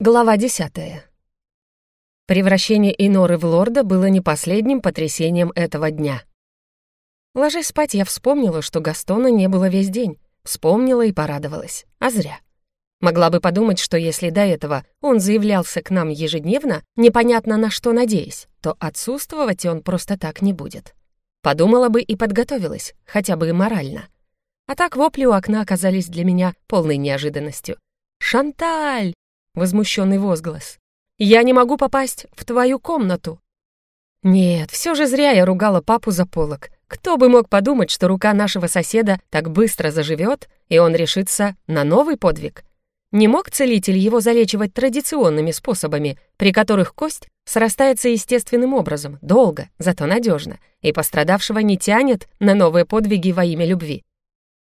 Глава десятая. Превращение Иноры в лорда было не последним потрясением этого дня. Ложась спать, я вспомнила, что Гастона не было весь день. Вспомнила и порадовалась. А зря. Могла бы подумать, что если до этого он заявлялся к нам ежедневно, непонятно на что надеясь, то отсутствовать он просто так не будет. Подумала бы и подготовилась, хотя бы и морально. А так вопли у окна оказались для меня полной неожиданностью. «Шанталь!» Возмущенный возглас. «Я не могу попасть в твою комнату!» Нет, все же зря я ругала папу за полок. Кто бы мог подумать, что рука нашего соседа так быстро заживет, и он решится на новый подвиг? Не мог целитель его залечивать традиционными способами, при которых кость срастается естественным образом, долго, зато надежно, и пострадавшего не тянет на новые подвиги во имя любви.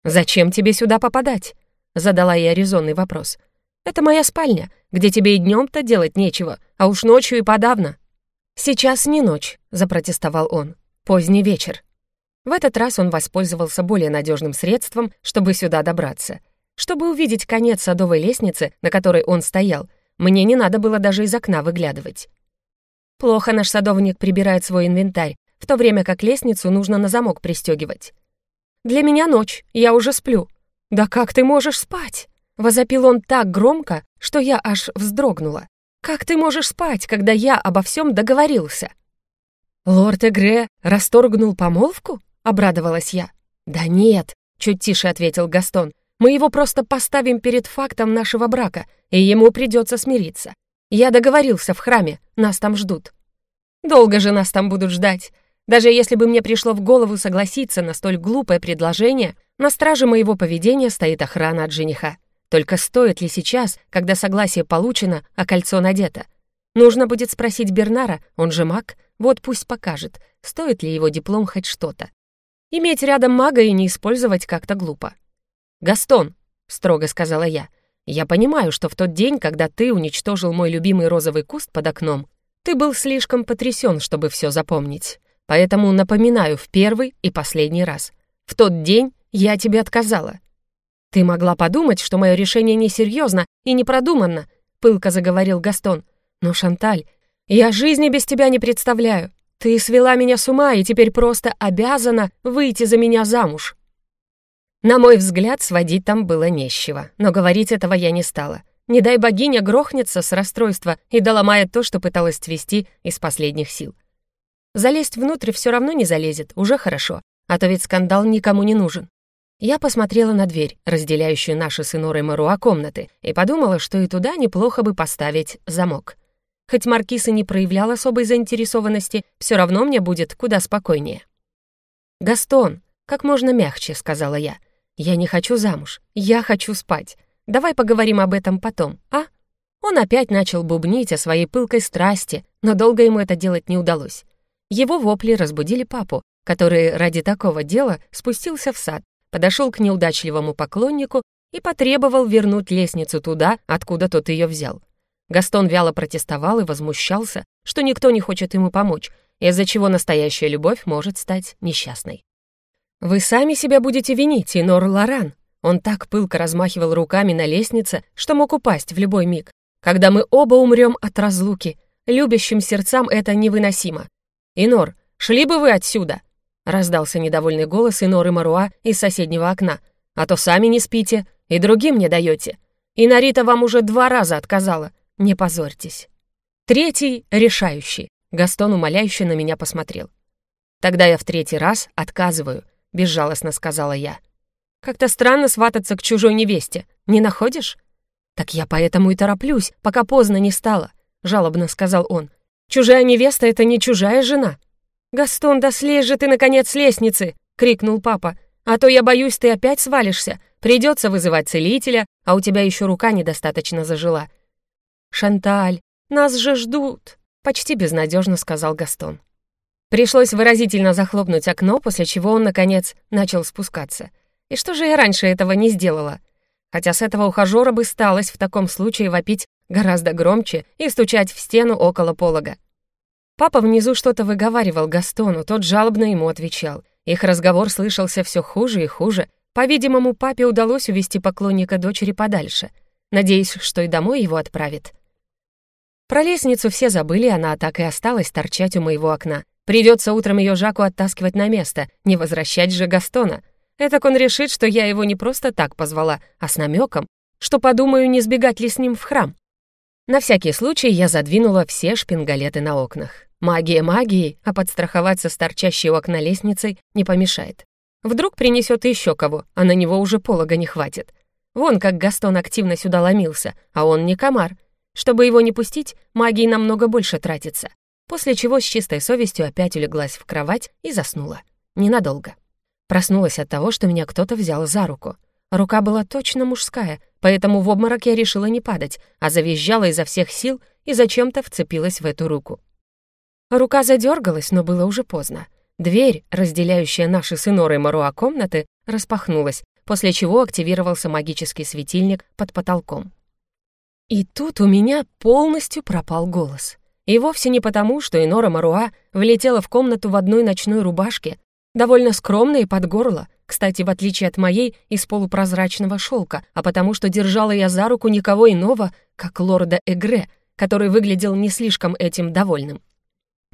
«Зачем тебе сюда попадать?» — задала я резонный вопрос. Это моя спальня, где тебе и днем-то делать нечего, а уж ночью и подавно». «Сейчас не ночь», — запротестовал он. «Поздний вечер». В этот раз он воспользовался более надежным средством, чтобы сюда добраться. Чтобы увидеть конец садовой лестницы, на которой он стоял, мне не надо было даже из окна выглядывать. Плохо наш садовник прибирает свой инвентарь, в то время как лестницу нужно на замок пристегивать. «Для меня ночь, я уже сплю». «Да как ты можешь спать?» Возопил он так громко, что я аж вздрогнула. «Как ты можешь спать, когда я обо всем договорился?» «Лорд Эгре расторгнул помолвку?» — обрадовалась я. «Да нет», — чуть тише ответил Гастон. «Мы его просто поставим перед фактом нашего брака, и ему придется смириться. Я договорился в храме, нас там ждут». «Долго же нас там будут ждать. Даже если бы мне пришло в голову согласиться на столь глупое предложение, на страже моего поведения стоит охрана от жениха. Только стоит ли сейчас, когда согласие получено, а кольцо надето? Нужно будет спросить Бернара, он же маг, вот пусть покажет, стоит ли его диплом хоть что-то. Иметь рядом мага и не использовать как-то глупо. «Гастон», — строго сказала я, — «я понимаю, что в тот день, когда ты уничтожил мой любимый розовый куст под окном, ты был слишком потрясен, чтобы все запомнить. Поэтому напоминаю в первый и последний раз. В тот день я тебе отказала. «Ты могла подумать, что мое решение несерьезно и не продуманно», — пылко заговорил Гастон. «Но, Шанталь, я жизни без тебя не представляю. Ты свела меня с ума и теперь просто обязана выйти за меня замуж». На мой взгляд, сводить там было нещего, но говорить этого я не стала. Не дай богиня грохнется с расстройства и доломает то, что пыталась твести из последних сил. Залезть внутрь все равно не залезет, уже хорошо, а то ведь скандал никому не нужен. Я посмотрела на дверь, разделяющую наши с Инорой Маруа комнаты, и подумала, что и туда неплохо бы поставить замок. Хоть Маркиз и не проявлял особой заинтересованности, все равно мне будет куда спокойнее. «Гастон, как можно мягче», — сказала я. «Я не хочу замуж, я хочу спать. Давай поговорим об этом потом, а?» Он опять начал бубнить о своей пылкой страсти, но долго ему это делать не удалось. Его вопли разбудили папу, который ради такого дела спустился в сад подошел к неудачливому поклоннику и потребовал вернуть лестницу туда, откуда тот ее взял. Гастон вяло протестовал и возмущался, что никто не хочет ему помочь, из-за чего настоящая любовь может стать несчастной. «Вы сами себя будете винить, Инор Лоран», он так пылко размахивал руками на лестнице, что мог упасть в любой миг. «Когда мы оба умрем от разлуки, любящим сердцам это невыносимо. Инор, шли бы вы отсюда!» Раздался недовольный голос Иноры Маруа из соседнего окна. «А то сами не спите и другим не даете. И Нарита вам уже два раза отказала. Не позорьтесь». Третий — решающий. Гастон умоляюще на меня посмотрел. «Тогда я в третий раз отказываю», — безжалостно сказала я. «Как-то странно свататься к чужой невесте, не находишь?» «Так я поэтому и тороплюсь, пока поздно не стало», — жалобно сказал он. «Чужая невеста — это не чужая жена. «Гастон, да слезь же ты, наконец, с лестницы!» — крикнул папа. «А то я боюсь, ты опять свалишься. Придется вызывать целителя, а у тебя еще рука недостаточно зажила». «Шанталь, нас же ждут!» — почти безнадежно сказал Гастон. Пришлось выразительно захлопнуть окно, после чего он, наконец, начал спускаться. И что же я раньше этого не сделала? Хотя с этого ухажера бы сталось в таком случае вопить гораздо громче и стучать в стену около полога. Папа внизу что-то выговаривал Гастону, тот жалобно ему отвечал. Их разговор слышался все хуже и хуже. По-видимому, папе удалось увести поклонника дочери подальше. Надеюсь, что и домой его отправит. Про лестницу все забыли, она так и осталась торчать у моего окна. Придется утром ее Жаку оттаскивать на место, не возвращать же Гастона. Этак он решит, что я его не просто так позвала, а с намеком, что подумаю, не сбегать ли с ним в храм. На всякий случай я задвинула все шпингалеты на окнах. Магия магией, а подстраховаться с торчащей у окна лестницей не помешает. Вдруг принесет еще кого, а на него уже полога не хватит. Вон как Гастон активно сюда ломился, а он не комар. Чтобы его не пустить, магии намного больше тратится. После чего с чистой совестью опять улеглась в кровать и заснула. Ненадолго. Проснулась от того, что меня кто-то взял за руку. Рука была точно мужская, поэтому в обморок я решила не падать, а завизжала изо всех сил и зачем-то вцепилась в эту руку. Рука задергалась, но было уже поздно. Дверь, разделяющая наши с Инорой Маруа комнаты, распахнулась, после чего активировался магический светильник под потолком. И тут у меня полностью пропал голос. И вовсе не потому, что Инора Маруа влетела в комнату в одной ночной рубашке, довольно скромной и под горло, кстати, в отличие от моей из полупрозрачного шелка, а потому что держала я за руку никого иного, как лорда Эгре, который выглядел не слишком этим довольным.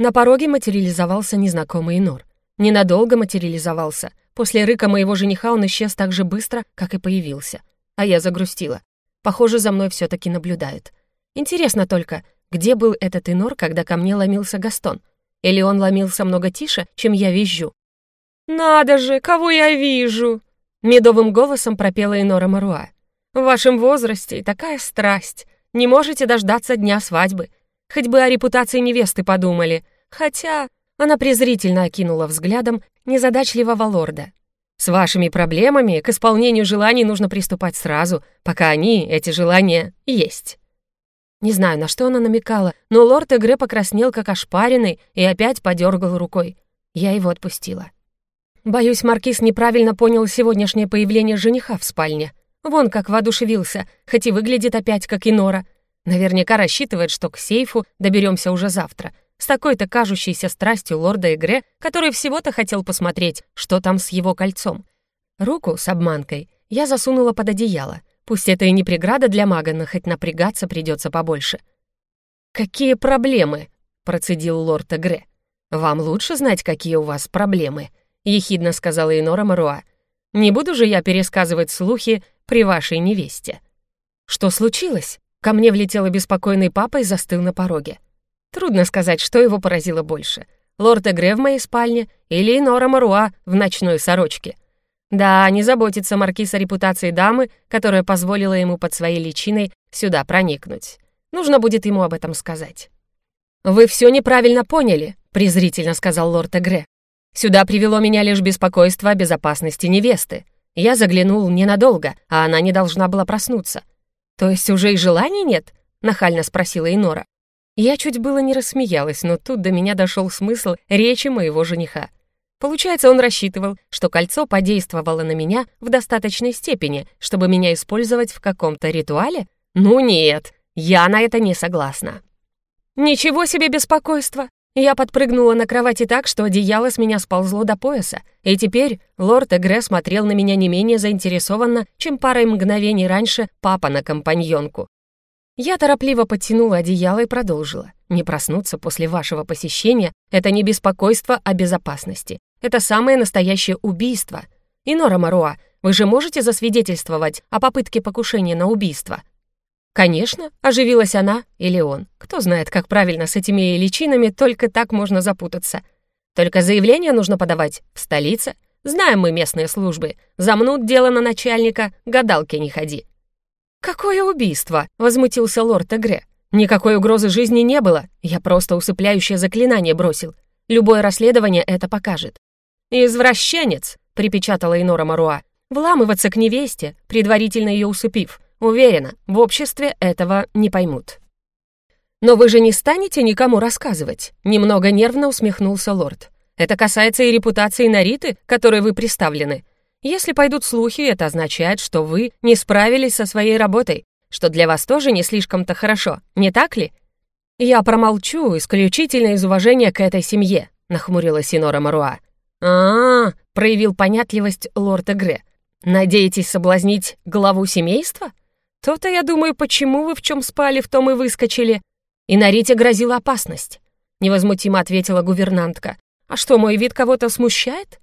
На пороге материализовался незнакомый Инор. Ненадолго материализовался. После рыка моего жениха он исчез так же быстро, как и появился. А я загрустила. Похоже, за мной все таки наблюдают. Интересно только, где был этот Инор, когда ко мне ломился Гастон? Или он ломился много тише, чем я визжу? «Надо же, кого я вижу!» Медовым голосом пропела Инора Маруа. «В вашем возрасте такая страсть. Не можете дождаться дня свадьбы. Хоть бы о репутации невесты подумали. Хотя...» Она презрительно окинула взглядом незадачливого лорда. «С вашими проблемами к исполнению желаний нужно приступать сразу, пока они, эти желания, есть». Не знаю, на что она намекала, но лорд Эгре покраснел, как ошпаренный, и опять подергал рукой. Я его отпустила. Боюсь, Маркиз неправильно понял сегодняшнее появление жениха в спальне. Вон как воодушевился, хоть и выглядит опять как и Нора. Наверняка рассчитывает, что к сейфу доберемся уже завтра. С такой-то кажущейся страстью лорда Игре, который всего-то хотел посмотреть, что там с его кольцом. Руку с обманкой я засунула под одеяло. Пусть это и не преграда для мага, но хоть напрягаться придется побольше. «Какие проблемы?» — процедил лорд Игре. «Вам лучше знать, какие у вас проблемы», — ехидно сказала Инора Маруа. «Не буду же я пересказывать слухи при вашей невесте». «Что случилось?» Ко мне влетел беспокойный папа и застыл на пороге. Трудно сказать, что его поразило больше. Лорд Эгре в моей спальне или Нора Маруа в ночной сорочке. Да, не заботится маркиз о репутации дамы, которая позволила ему под своей личиной сюда проникнуть. Нужно будет ему об этом сказать. «Вы все неправильно поняли», — презрительно сказал лорд Эгре. «Сюда привело меня лишь беспокойство о безопасности невесты. Я заглянул ненадолго, а она не должна была проснуться. «То есть уже и желаний нет?» — нахально спросила Инора. Я чуть было не рассмеялась, но тут до меня дошел смысл речи моего жениха. Получается, он рассчитывал, что кольцо подействовало на меня в достаточной степени, чтобы меня использовать в каком-то ритуале? Ну нет, я на это не согласна. «Ничего себе беспокойство!» Я подпрыгнула на кровати так, что одеяло с меня сползло до пояса, и теперь лорд Эгре смотрел на меня не менее заинтересованно, чем парой мгновений раньше папа на компаньонку. Я торопливо подтянула одеяло и продолжила. «Не проснуться после вашего посещения — это не беспокойство о безопасности. Это самое настоящее убийство. Инора Маруа, вы же можете засвидетельствовать о попытке покушения на убийство?» «Конечно», — оживилась она или он. Кто знает, как правильно с этими личинами, только так можно запутаться. Только заявление нужно подавать в столице. Знаем мы местные службы. Замнут дело на начальника, гадалки не ходи. «Какое убийство?» — возмутился лорд Эгре. «Никакой угрозы жизни не было. Я просто усыпляющее заклинание бросил. Любое расследование это покажет». «Извращенец!» — припечатала Инора Маруа. «Вламываться к невесте, предварительно ее усыпив. Уверена, в обществе этого не поймут. «Но вы же не станете никому рассказывать?» Немного нервно усмехнулся лорд. «Это касается и репутации Нариты, которой вы представлены. Если пойдут слухи, это означает, что вы не справились со своей работой, что для вас тоже не слишком-то хорошо, не так ли?» «Я промолчу исключительно из уважения к этой семье», — нахмурилась Синора Маруа. а, -а, -а проявил понятливость лорд Эгре. «Надеетесь соблазнить главу семейства?» «То-то я думаю, почему вы в чем спали, в том и выскочили». и Нарите грозила опасность. Невозмутимо ответила гувернантка. «А что, мой вид кого-то смущает?»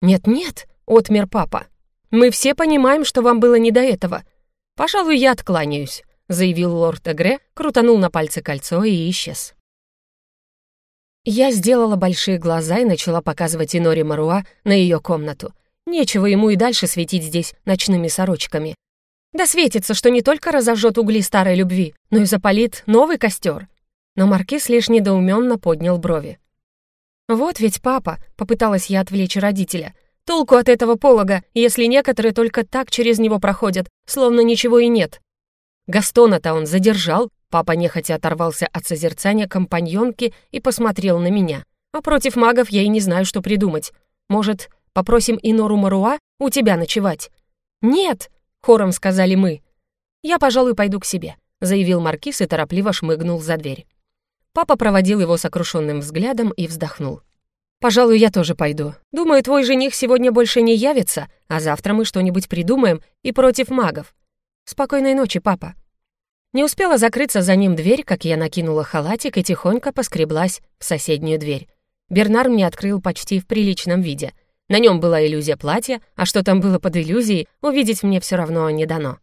«Нет-нет», — отмер папа. «Мы все понимаем, что вам было не до этого. Пожалуй, я откланяюсь», — заявил лорд Эгре, крутанул на пальце кольцо и исчез. Я сделала большие глаза и начала показывать Иноре Маруа на ее комнату. Нечего ему и дальше светить здесь ночными сорочками. Да светится, что не только разожжет угли старой любви, но и запалит новый костер. Но Маркиз лишь недоуменно поднял брови. «Вот ведь папа», — попыталась я отвлечь родителя. «Толку от этого полога, если некоторые только так через него проходят, словно ничего и нет». Гастона-то он задержал, папа нехотя оторвался от созерцания компаньонки и посмотрел на меня. А против магов я и не знаю, что придумать. Может, попросим Инору Маруа у тебя ночевать?» «Нет», — хором сказали мы. «Я, пожалуй, пойду к себе», — заявил Маркиз и торопливо шмыгнул за дверь. Папа проводил его сокрушенным взглядом и вздохнул. «Пожалуй, я тоже пойду. Думаю, твой жених сегодня больше не явится, а завтра мы что-нибудь придумаем и против магов. Спокойной ночи, папа». Не успела закрыться за ним дверь, как я накинула халатик и тихонько поскреблась в соседнюю дверь. Бернар мне открыл почти в приличном виде. На нем была иллюзия платья, а что там было под иллюзией, увидеть мне все равно не дано.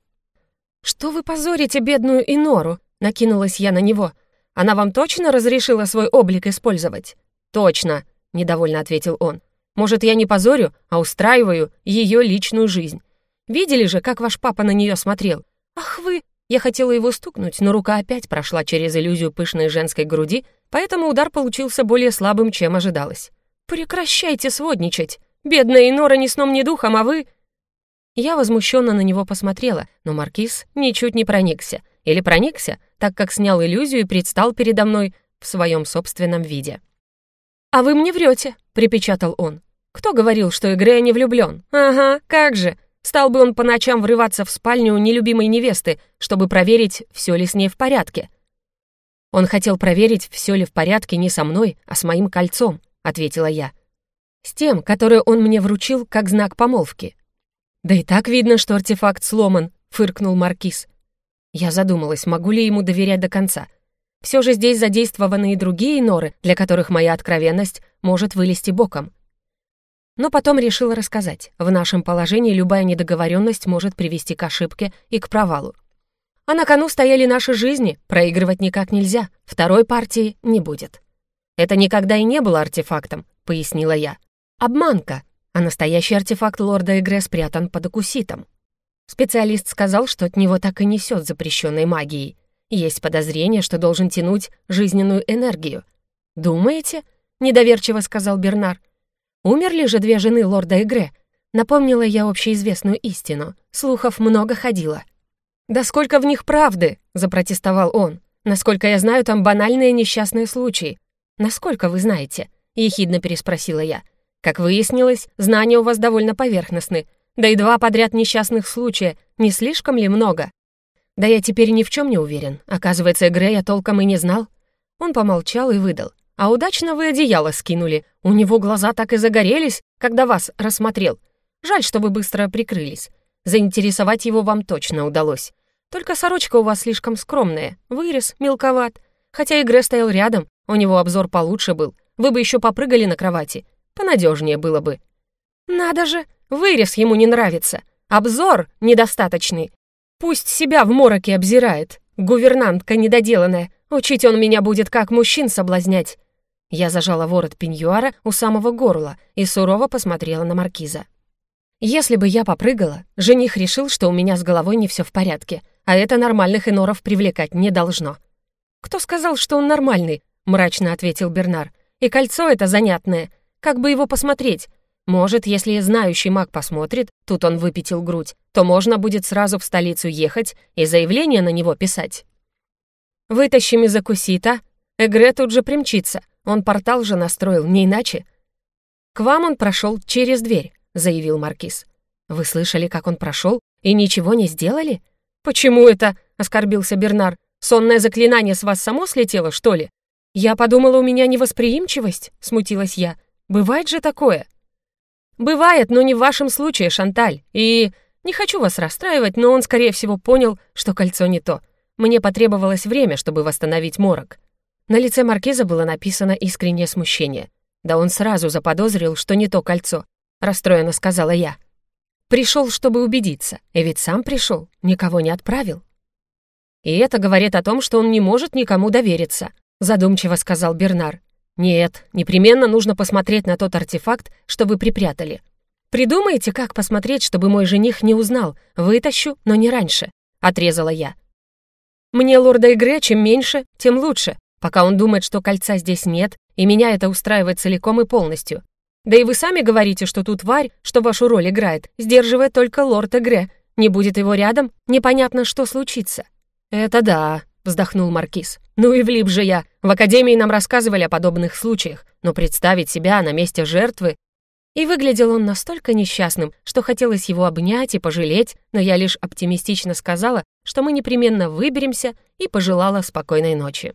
«Что вы позорите бедную Инору?» — накинулась я на него — она вам точно разрешила свой облик использовать?» «Точно», — недовольно ответил он. «Может, я не позорю, а устраиваю ее личную жизнь. Видели же, как ваш папа на нее смотрел? Ах вы!» Я хотела его стукнуть, но рука опять прошла через иллюзию пышной женской груди, поэтому удар получился более слабым, чем ожидалось. «Прекращайте сводничать! Бедная Инора ни сном, ни духом, а вы...» Я возмущенно на него посмотрела, но Маркиз ничуть не проникся. Или проникся, так как снял иллюзию и предстал передо мной в своем собственном виде. «А вы мне врете», — припечатал он. «Кто говорил, что Игрея не влюблен? Ага, как же! Стал бы он по ночам врываться в спальню нелюбимой невесты, чтобы проверить, все ли с ней в порядке». «Он хотел проверить, все ли в порядке не со мной, а с моим кольцом», — ответила я. «С тем, которое он мне вручил как знак помолвки». «Да и так видно, что артефакт сломан», — фыркнул Маркиз. Я задумалась, могу ли ему доверять до конца. Все же здесь задействованы и другие норы, для которых моя откровенность может вылезти боком. Но потом решила рассказать. В нашем положении любая недоговоренность может привести к ошибке и к провалу. А на кону стояли наши жизни, проигрывать никак нельзя, второй партии не будет. Это никогда и не было артефактом, пояснила я. Обманка, а настоящий артефакт лорда Эгре спрятан под акуситом. Специалист сказал, что от него так и несет запрещенной магией. Есть подозрение, что должен тянуть жизненную энергию. «Думаете?» — недоверчиво сказал Бернар. «Умерли же две жены лорда Игре?» Напомнила я общеизвестную истину. Слухов много ходило. «Да сколько в них правды!» — запротестовал он. «Насколько я знаю, там банальные несчастные случаи». «Насколько вы знаете?» — ехидно переспросила я. «Как выяснилось, знания у вас довольно поверхностны, да и два подряд несчастных случая, не слишком ли много? Да я теперь ни в чем не уверен. Оказывается, Грея толком и не знал. Он помолчал и выдал. А удачно вы одеяло скинули. У него глаза так и загорелись, когда вас рассмотрел. Жаль, что вы быстро прикрылись. Заинтересовать его вам точно удалось. Только сорочка у вас слишком скромная, вырез мелковат. Хотя Игре стоял рядом, у него обзор получше был. Вы бы еще попрыгали на кровати. Понадежнее было бы. «Надо же!» Вырез ему не нравится. Обзор недостаточный. Пусть себя в мороке обзирает. Гувернантка недоделанная. Учить он меня будет, как мужчин соблазнять. Я зажала ворот пеньюара у самого горла и сурово посмотрела на маркиза. Если бы я попрыгала, жених решил, что у меня с головой не все в порядке, а это нормальных иноров привлекать не должно. «Кто сказал, что он нормальный?» — мрачно ответил Бернар. «И кольцо это занятное. Как бы его посмотреть? Может, если знающий маг посмотрит, тут он выпятил грудь, то можно будет сразу в столицу ехать и заявление на него писать. Вытащим из Акусита, Эгре тут же примчится, он портал же настроил, не иначе. К вам он прошел через дверь, заявил Маркиз. Вы слышали, как он прошел и ничего не сделали? Почему это? оскорбился Бернар. Сонное заклинание с вас само слетело, что ли? Я подумала, у меня невосприимчивость, смутилась я. Бывает же такое. «Бывает, но не в вашем случае, Шанталь. И не хочу вас расстраивать, но он, скорее всего, понял, что кольцо не то. Мне потребовалось время, чтобы восстановить морок. На лице маркиза было написано искреннее смущение. Да он сразу заподозрил, что не то кольцо. Расстроенно сказала я. Пришел, чтобы убедиться. И ведь сам пришел, никого не отправил. И это говорит о том, что он не может никому довериться, задумчиво сказал Бернар. Нет, непременно нужно посмотреть на тот артефакт, что вы припрятали. Придумайте, как посмотреть, чтобы мой жених не узнал. Вытащу, но не раньше, отрезала я. Мне лорда Игре чем меньше, тем лучше, пока он думает, что кольца здесь нет, и меня это устраивает целиком и полностью. Да и вы сами говорите, что тут Варь, что вашу роль играет, сдерживает только лорд Эгре. Не будет его рядом, непонятно, что случится». «Это да», — вздохнул Маркиз. «Ну и влип же я. В Академии нам рассказывали о подобных случаях, но представить себя на месте жертвы...» И выглядел он настолько несчастным, что хотелось его обнять и пожалеть, но я лишь оптимистично сказала, что мы непременно выберемся и пожелала спокойной ночи.